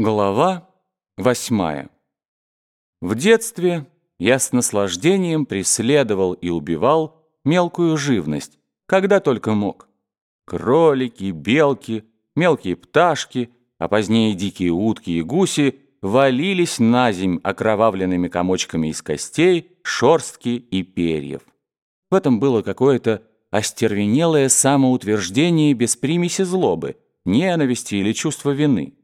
Глава восьмая. В детстве я с наслаждением преследовал и убивал мелкую живность, когда только мог. Кролики, белки, мелкие пташки, а позднее дикие утки и гуси валились на земь окровавленными комочками из костей, шорстки и перьев. В этом было какое-то остервенелое самоутверждение без примеси злобы, ненависти или чувства вины.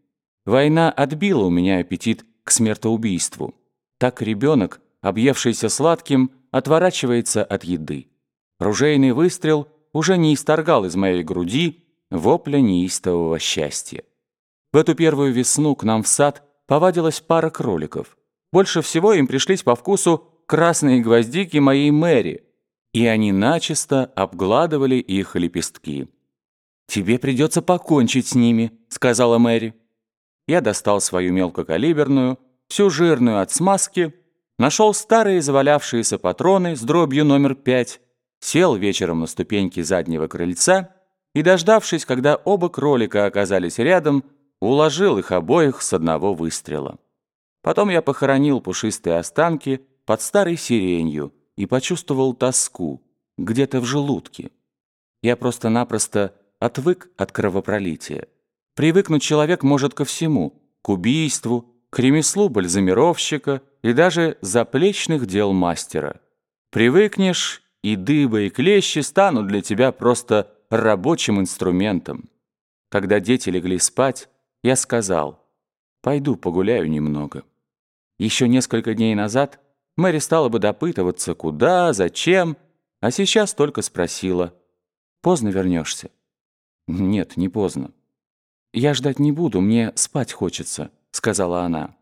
Война отбила у меня аппетит к смертоубийству. Так ребенок, объевшийся сладким, отворачивается от еды. Ружейный выстрел уже не исторгал из моей груди вопля неистового счастья. В эту первую весну к нам в сад повадилась пара кроликов. Больше всего им пришлись по вкусу красные гвоздики моей Мэри, и они начисто обгладывали их лепестки. «Тебе придется покончить с ними», — сказала Мэри. Я достал свою мелкокалиберную, всю жирную от смазки, нашел старые завалявшиеся патроны с дробью номер пять, сел вечером на ступеньки заднего крыльца и, дождавшись, когда оба кролика оказались рядом, уложил их обоих с одного выстрела. Потом я похоронил пушистые останки под старой сиренью и почувствовал тоску где-то в желудке. Я просто-напросто отвык от кровопролития. Привыкнуть человек может ко всему, к убийству, к ремеслу бальзамировщика и даже заплечных дел мастера. Привыкнешь, и дыба, и клещи станут для тебя просто рабочим инструментом. Когда дети легли спать, я сказал, «Пойду погуляю немного». Еще несколько дней назад Мэри стала бы допытываться, куда, зачем, а сейчас только спросила, «Поздно вернешься?» «Нет, не поздно». «Я ждать не буду, мне спать хочется», — сказала она.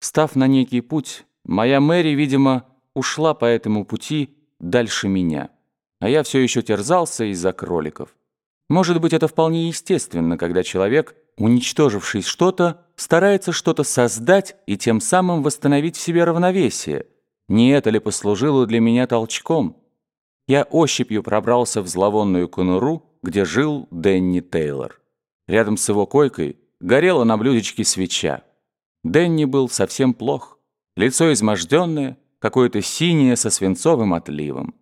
Став на некий путь, моя Мэри, видимо, ушла по этому пути дальше меня, а я все еще терзался из-за кроликов. Может быть, это вполне естественно, когда человек, уничтоживший что-то, старается что-то создать и тем самым восстановить в себе равновесие. Не это ли послужило для меня толчком? Я ощупью пробрался в зловонную конуру, где жил Дэнни Тейлор. Рядом с его койкой горела на блюдечке свеча. Дэнни был совсем плох. Лицо изможденное, какое-то синее со свинцовым отливом.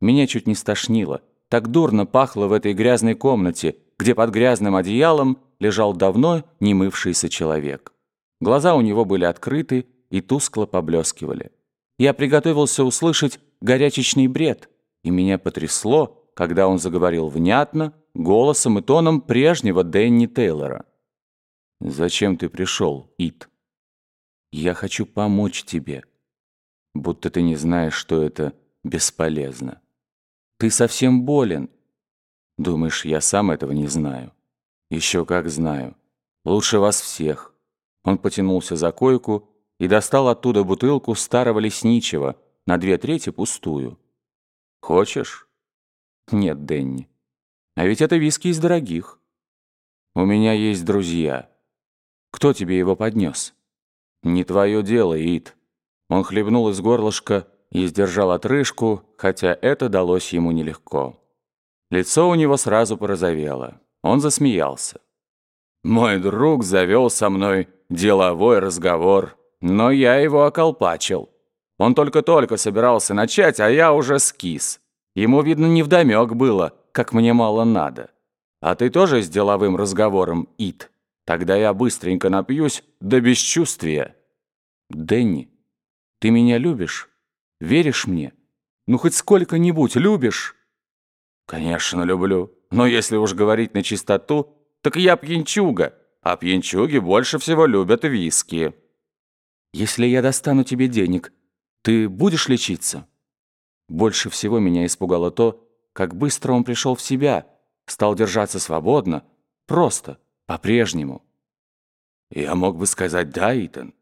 Меня чуть не стошнило. Так дурно пахло в этой грязной комнате, где под грязным одеялом лежал давно не мывшийся человек. Глаза у него были открыты и тускло поблескивали. Я приготовился услышать горячечный бред, и меня потрясло, когда он заговорил внятно, голосом и тоном прежнего Дэнни Тейлора. «Зачем ты пришел, Ит?» «Я хочу помочь тебе. Будто ты не знаешь, что это бесполезно. Ты совсем болен. Думаешь, я сам этого не знаю? Еще как знаю. Лучше вас всех». Он потянулся за койку и достал оттуда бутылку старого лесничего, на две трети пустую. «Хочешь?» «Нет, Дэнни. А ведь это виски из дорогих. У меня есть друзья. Кто тебе его поднес? Не твое дело, Ит. Он хлебнул из горлышка и сдержал отрыжку, хотя это далось ему нелегко. Лицо у него сразу порозовело. Он засмеялся. Мой друг завел со мной деловой разговор, но я его околпачил. Он только-только собирался начать, а я уже скис. Ему, видно, невдомёк было, как мне мало надо. А ты тоже с деловым разговором, Ит? Тогда я быстренько напьюсь до бесчувствия. Дэнни, ты меня любишь? Веришь мне? Ну, хоть сколько-нибудь любишь? Конечно, люблю. Но если уж говорить на чистоту, так я пьянчуга, а пьянчуги больше всего любят виски. Если я достану тебе денег, ты будешь лечиться? Больше всего меня испугало то, как быстро он пришел в себя, стал держаться свободно, просто, по-прежнему. Я мог бы сказать «да, Итан»,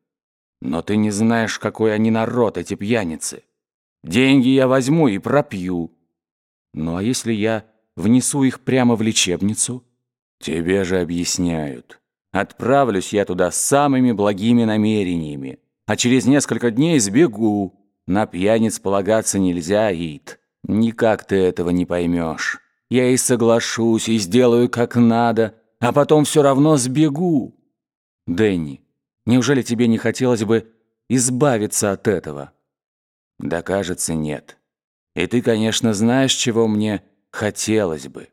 но ты не знаешь, какой они народ, эти пьяницы. Деньги я возьму и пропью. Ну а если я внесу их прямо в лечебницу? Тебе же объясняют. Отправлюсь я туда с самыми благими намерениями, а через несколько дней сбегу. На пьяниц полагаться нельзя, Ит. Никак ты этого не поймешь. Я и соглашусь, и сделаю как надо, а потом все равно сбегу. Дэнни, неужели тебе не хотелось бы избавиться от этого? Да, кажется, нет. И ты, конечно, знаешь, чего мне хотелось бы.